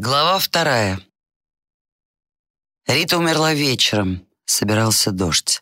Глава вторая. Рита умерла вечером. Собирался дождь.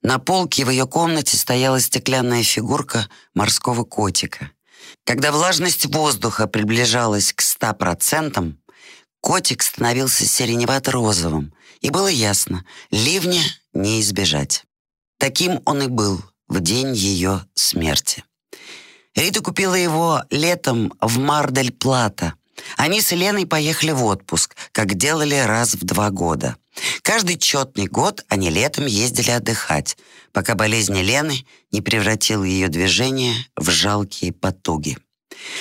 На полке в ее комнате стояла стеклянная фигурка морского котика. Когда влажность воздуха приближалась к ста процентам, котик становился сиреневато-розовым, и было ясно, ливня не избежать. Таким он и был в день ее смерти. Рита купила его летом в Мардель-Плата – они с Еленой поехали в отпуск, как делали раз в два года. Каждый четный год они летом ездили отдыхать, пока болезнь Елены не превратила ее движение в жалкие потуги.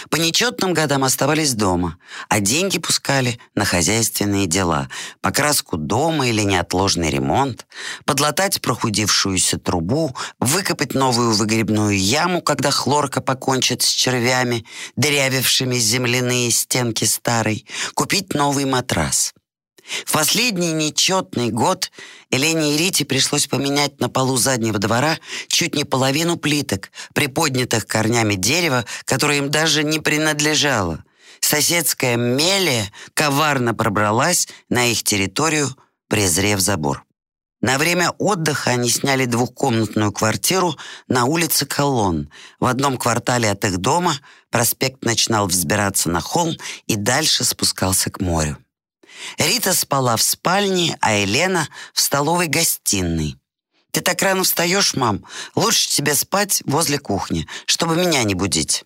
По нечетным годам оставались дома, а деньги пускали на хозяйственные дела, покраску дома или неотложный ремонт, подлатать прохудившуюся трубу, выкопать новую выгребную яму, когда хлорка покончит с червями, дырявившими земляные стенки старой, купить новый матрас. В последний нечетный год Елене и Рите пришлось поменять на полу заднего двора чуть не половину плиток, приподнятых корнями дерева, которое им даже не принадлежало. Соседская мелия коварно пробралась на их территорию, презрев забор. На время отдыха они сняли двухкомнатную квартиру на улице Колонн. В одном квартале от их дома проспект начинал взбираться на холм и дальше спускался к морю. Рита спала в спальне, а Елена в столовой гостиной. «Ты так рано встаешь, мам? Лучше тебе спать возле кухни, чтобы меня не будить».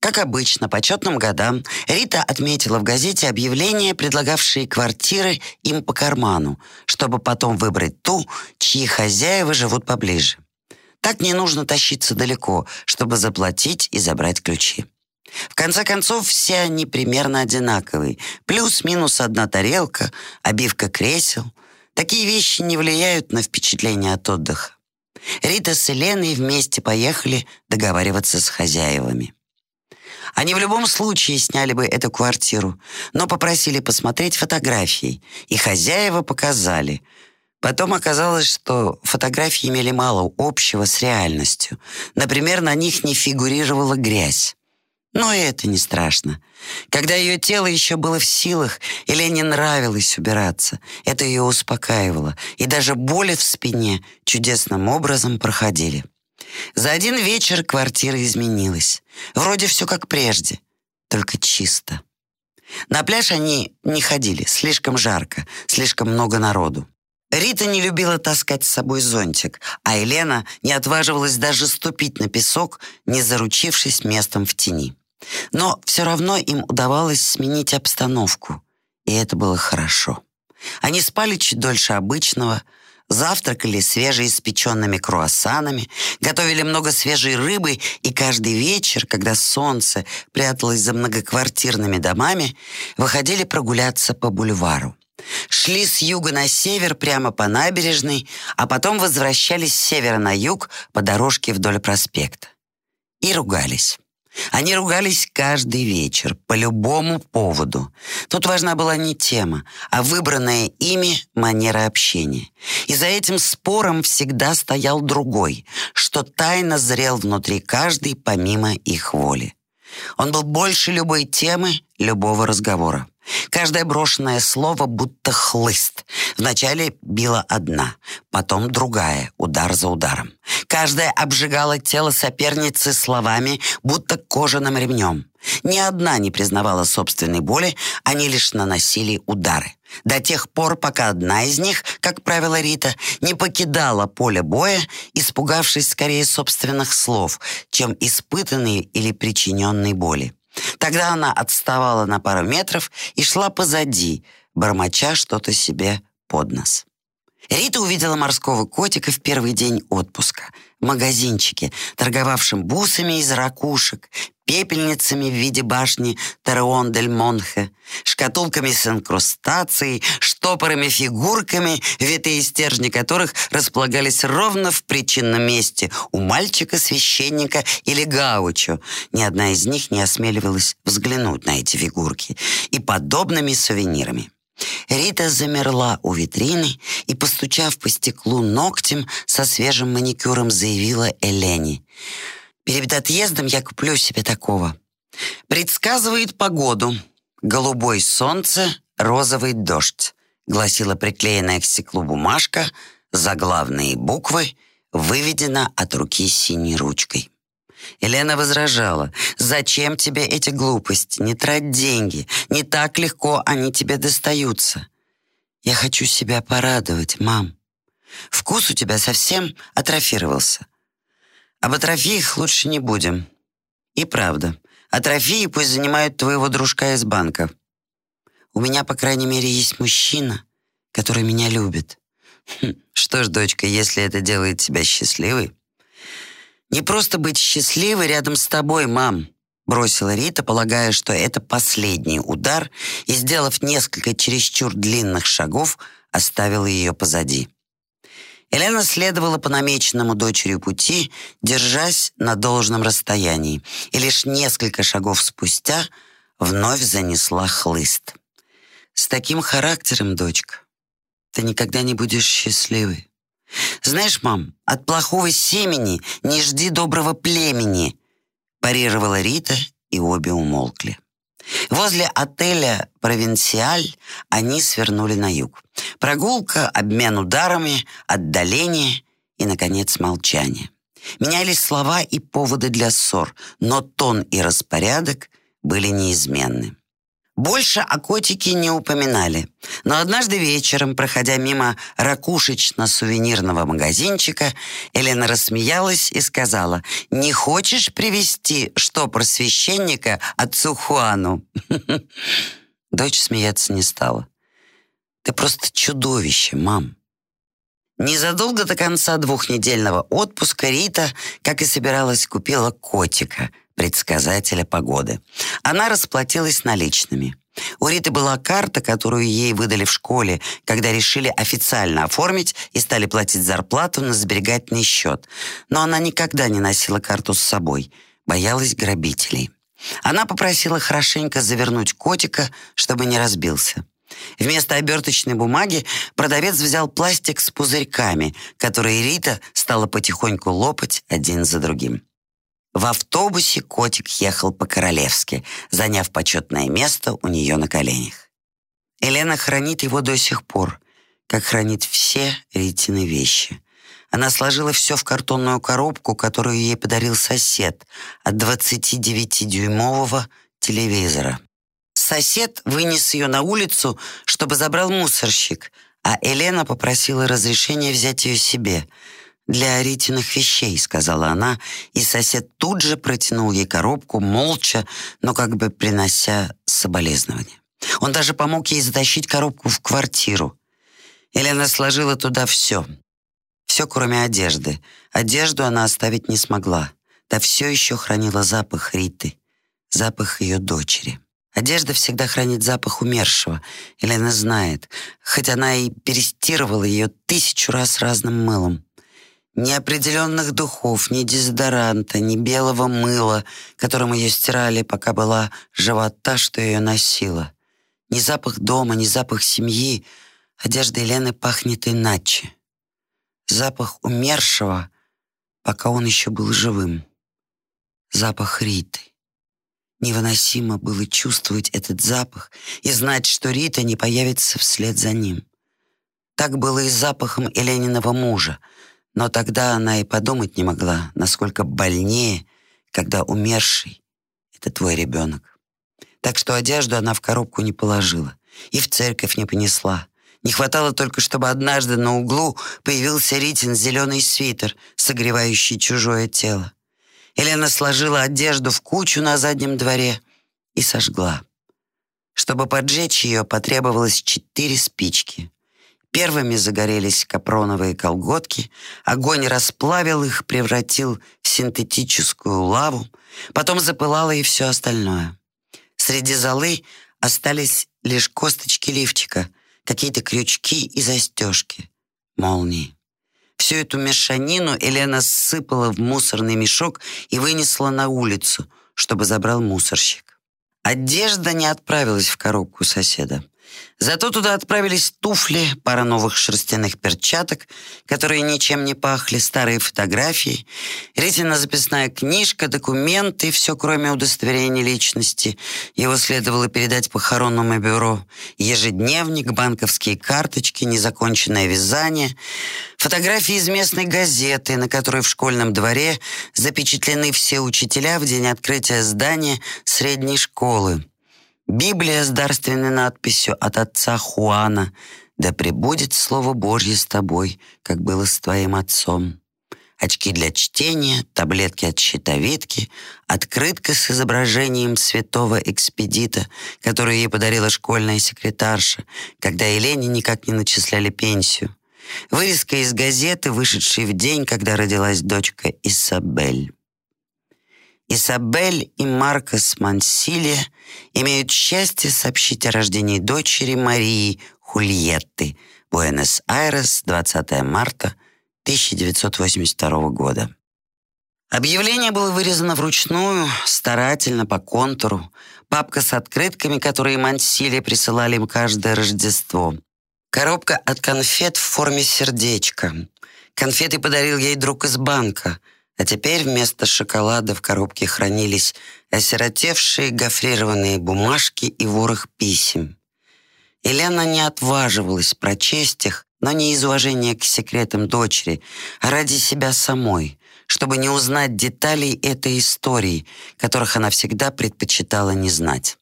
Как обычно, по четным годам Рита отметила в газете объявления, предлагавшие квартиры им по карману, чтобы потом выбрать ту, чьи хозяева живут поближе. Так не нужно тащиться далеко, чтобы заплатить и забрать ключи. В конце концов, все они примерно одинаковые. Плюс-минус одна тарелка, обивка кресел. Такие вещи не влияют на впечатление от отдыха. Рита с Еленой вместе поехали договариваться с хозяевами. Они в любом случае сняли бы эту квартиру, но попросили посмотреть фотографии, и хозяева показали. Потом оказалось, что фотографии имели мало общего с реальностью. Например, на них не фигурировала грязь. Но и это не страшно. Когда ее тело еще было в силах, или не нравилось убираться, это ее успокаивало, и даже боли в спине чудесным образом проходили. За один вечер квартира изменилась. Вроде все как прежде, только чисто. На пляж они не ходили, слишком жарко, слишком много народу. Рита не любила таскать с собой зонтик, а Елена не отваживалась даже ступить на песок, не заручившись местом в тени. Но все равно им удавалось сменить обстановку, и это было хорошо. Они спали чуть дольше обычного, завтракали свежеиспеченными круассанами, готовили много свежей рыбы, и каждый вечер, когда солнце пряталось за многоквартирными домами, выходили прогуляться по бульвару. Шли с юга на север прямо по набережной, а потом возвращались с севера на юг по дорожке вдоль проспекта. И ругались. Они ругались каждый вечер, по любому поводу. Тут важна была не тема, а выбранная ими манера общения. И за этим спором всегда стоял другой, что тайно зрел внутри каждой помимо их воли. Он был больше любой темы, любого разговора. Каждое брошенное слово будто хлыст. Вначале била одна, потом другая, удар за ударом. Каждая обжигала тело соперницы словами, будто кожаным ремнем. Ни одна не признавала собственной боли, они лишь наносили удары. До тех пор, пока одна из них, как правило Рита, не покидала поле боя, испугавшись скорее собственных слов, чем испытанной или причиненной боли. Тогда она отставала на пару метров и шла позади, бормоча что-то себе под нос. Рита увидела морского котика в первый день отпуска в магазинчике, торговавшем бусами из ракушек, пепельницами в виде башни Тереон дель Монхе, шкатулками с инкрустацией, штопорами, фигурками, витые стержни которых располагались ровно в причинном месте у мальчика, священника или гаучо. Ни одна из них не осмеливалась взглянуть на эти фигурки и подобными сувенирами. Рита замерла у витрины и, постучав по стеклу ногтем, со свежим маникюром заявила Элене. «Перед отъездом я куплю себе такого. Предсказывает погоду. «Голубой солнце, розовый дождь», гласила приклеенная к стеклу бумажка, заглавные буквы, выведена от руки синей ручкой. Елена возражала. «Зачем тебе эти глупости? Не трать деньги. Не так легко они тебе достаются». «Я хочу себя порадовать, мам. Вкус у тебя совсем атрофировался. Об атрофиях лучше не будем. И правда, атрофии пусть занимают твоего дружка из банка. У меня, по крайней мере, есть мужчина, который меня любит. Хм, что ж, дочка, если это делает тебя счастливой, «Не просто быть счастливой рядом с тобой, мам», бросила Рита, полагая, что это последний удар, и, сделав несколько чересчур длинных шагов, оставила ее позади. Елена следовала по намеченному дочерью пути, держась на должном расстоянии, и лишь несколько шагов спустя вновь занесла хлыст. «С таким характером, дочка, ты никогда не будешь счастливой. «Знаешь, мам, от плохого семени не жди доброго племени», парировала Рита, и обе умолкли. Возле отеля «Провинциаль» они свернули на юг. Прогулка, обмен ударами, отдаление и, наконец, молчание. Менялись слова и поводы для ссор, но тон и распорядок были неизменны. Больше о котике не упоминали. Но однажды вечером, проходя мимо ракушечно-сувенирного магазинчика, Елена рассмеялась и сказала, «Не хочешь привезти штопор священника отцу Хуану?» Дочь смеяться не стала. «Ты просто чудовище, мам». Незадолго до конца двухнедельного отпуска Рита, как и собиралась, купила котика – предсказателя погоды. Она расплатилась наличными. У Риты была карта, которую ей выдали в школе, когда решили официально оформить и стали платить зарплату на сберегательный счет. Но она никогда не носила карту с собой, боялась грабителей. Она попросила хорошенько завернуть котика, чтобы не разбился. Вместо оберточной бумаги продавец взял пластик с пузырьками, которые Рита стала потихоньку лопать один за другим. В автобусе котик ехал по-королевски, заняв почетное место у нее на коленях. Елена хранит его до сих пор, как хранит все Ритины вещи. Она сложила все в картонную коробку, которую ей подарил сосед от 29-дюймового телевизора. Сосед вынес ее на улицу, чтобы забрал мусорщик, а Елена попросила разрешения взять ее себе — «Для Ритиных вещей», — сказала она, и сосед тут же протянул ей коробку, молча, но как бы принося соболезнования. Он даже помог ей затащить коробку в квартиру. Елена сложила туда все. Все, кроме одежды. Одежду она оставить не смогла. Да все еще хранила запах Риты, запах ее дочери. Одежда всегда хранит запах умершего. Елена знает, хоть она и перестирывала ее тысячу раз разным мылом. Ни определенных духов, ни дезодоранта, ни белого мыла, которым ее стирали, пока была жива та, что ее носила. Ни запах дома, ни запах семьи. Одежда Елены пахнет иначе. Запах умершего, пока он еще был живым. Запах Риты. Невыносимо было чувствовать этот запах и знать, что Рита не появится вслед за ним. Так было и с запахом Елениного мужа — но тогда она и подумать не могла, насколько больнее, когда умерший — это твой ребенок. Так что одежду она в коробку не положила и в церковь не понесла. Не хватало только, чтобы однажды на углу появился Ритин зеленый свитер, согревающий чужое тело. Елена сложила одежду в кучу на заднем дворе и сожгла. Чтобы поджечь ее, потребовалось четыре спички. Первыми загорелись капроновые колготки, огонь расплавил их, превратил в синтетическую лаву, потом запылало и все остальное. Среди золы остались лишь косточки лифчика, какие-то крючки и застежки, молнии. Всю эту мешанину Елена сыпала в мусорный мешок и вынесла на улицу, чтобы забрал мусорщик. Одежда не отправилась в коробку соседа. Зато туда отправились туфли, пара новых шерстяных перчаток, которые ничем не пахли, старые фотографии, Ритина книжка, документы, все кроме удостоверения личности. Его следовало передать похоронному бюро. Ежедневник, банковские карточки, незаконченное вязание, фотографии из местной газеты, на которой в школьном дворе запечатлены все учителя в день открытия здания средней школы. Библия с дарственной надписью от отца Хуана «Да пребудет Слово Божье с тобой, как было с твоим отцом». Очки для чтения, таблетки от щитовидки, открытка с изображением святого экспедита, которую ей подарила школьная секретарша, когда Елене никак не начисляли пенсию. Вырезка из газеты, вышедшей в день, когда родилась дочка Исабель. Изабель и Маркос Мансилия имеют счастье сообщить о рождении дочери Марии Хульетты, Буэнос-Айрес, 20 марта 1982 года. Объявление было вырезано вручную, старательно, по контуру. Папка с открытками, которые Мансилия присылали им каждое Рождество. Коробка от конфет в форме сердечка. Конфеты подарил ей друг из банка — а теперь вместо шоколада в коробке хранились осиротевшие гофрированные бумажки и ворох писем. Елена не отваживалась прочесть их, но не из уважения к секретам дочери, а ради себя самой, чтобы не узнать деталей этой истории, которых она всегда предпочитала не знать.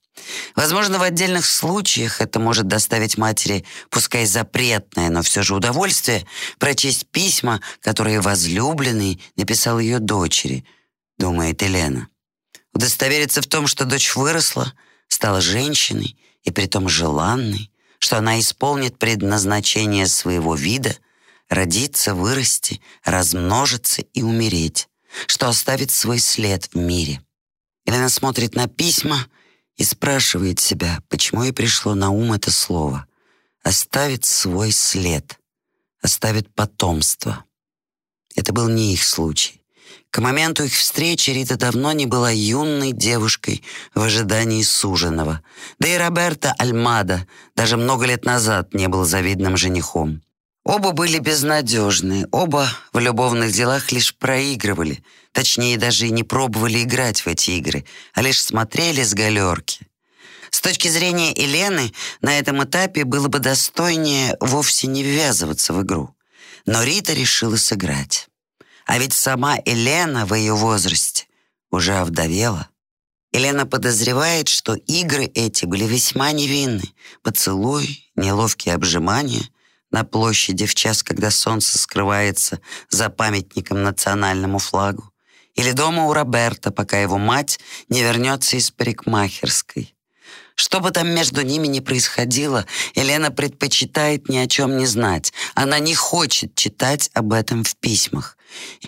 Возможно, в отдельных случаях это может доставить матери, пускай запретное, но все же удовольствие, прочесть письма, которые возлюбленный написал ее дочери, думает Елена. Удостовериться в том, что дочь выросла, стала женщиной и притом желанной, что она исполнит предназначение своего вида, родиться, вырасти, размножиться и умереть, что оставит свой след в мире. Елена смотрит на письма — и спрашивает себя, почему ей пришло на ум это слово. Оставит свой след, оставит потомство. Это был не их случай. К моменту их встречи Рита давно не была юной девушкой в ожидании суженого. Да и Роберто Альмада даже много лет назад не был завидным женихом. Оба были безнадежны, оба в любовных делах лишь проигрывали — Точнее, даже и не пробовали играть в эти игры, а лишь смотрели с галерки. С точки зрения Елены, на этом этапе было бы достойнее вовсе не ввязываться в игру. Но Рита решила сыграть. А ведь сама Елена в ее возрасте уже овдовела. Елена подозревает, что игры эти были весьма невинны. Поцелуй, неловкие обжимания на площади в час, когда солнце скрывается за памятником национальному флагу или дома у Роберта, пока его мать не вернется из парикмахерской. Что бы там между ними ни происходило, Елена предпочитает ни о чем не знать. Она не хочет читать об этом в письмах.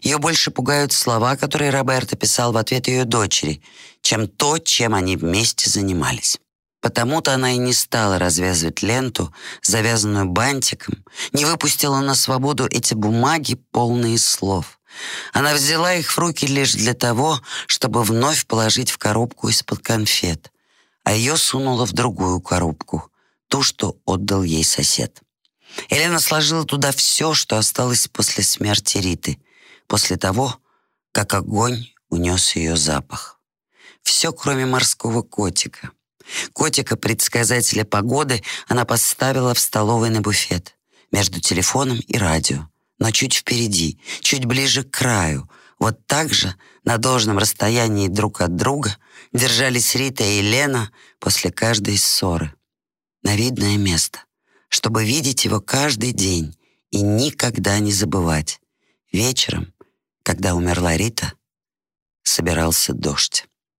Ее больше пугают слова, которые Роберто писал в ответ ее дочери, чем то, чем они вместе занимались. Потому-то она и не стала развязывать ленту, завязанную бантиком, не выпустила на свободу эти бумаги, полные слов. Она взяла их в руки лишь для того, чтобы вновь положить в коробку из-под конфет, а ее сунула в другую коробку, ту, что отдал ей сосед. Елена сложила туда все, что осталось после смерти Риты, после того, как огонь унес ее запах. Все, кроме морского котика. Котика-предсказателя погоды она поставила в столовой на буфет между телефоном и радио но чуть впереди, чуть ближе к краю. Вот так же, на должном расстоянии друг от друга, держались Рита и Лена после каждой ссоры. На видное место, чтобы видеть его каждый день и никогда не забывать. Вечером, когда умерла Рита, собирался дождь.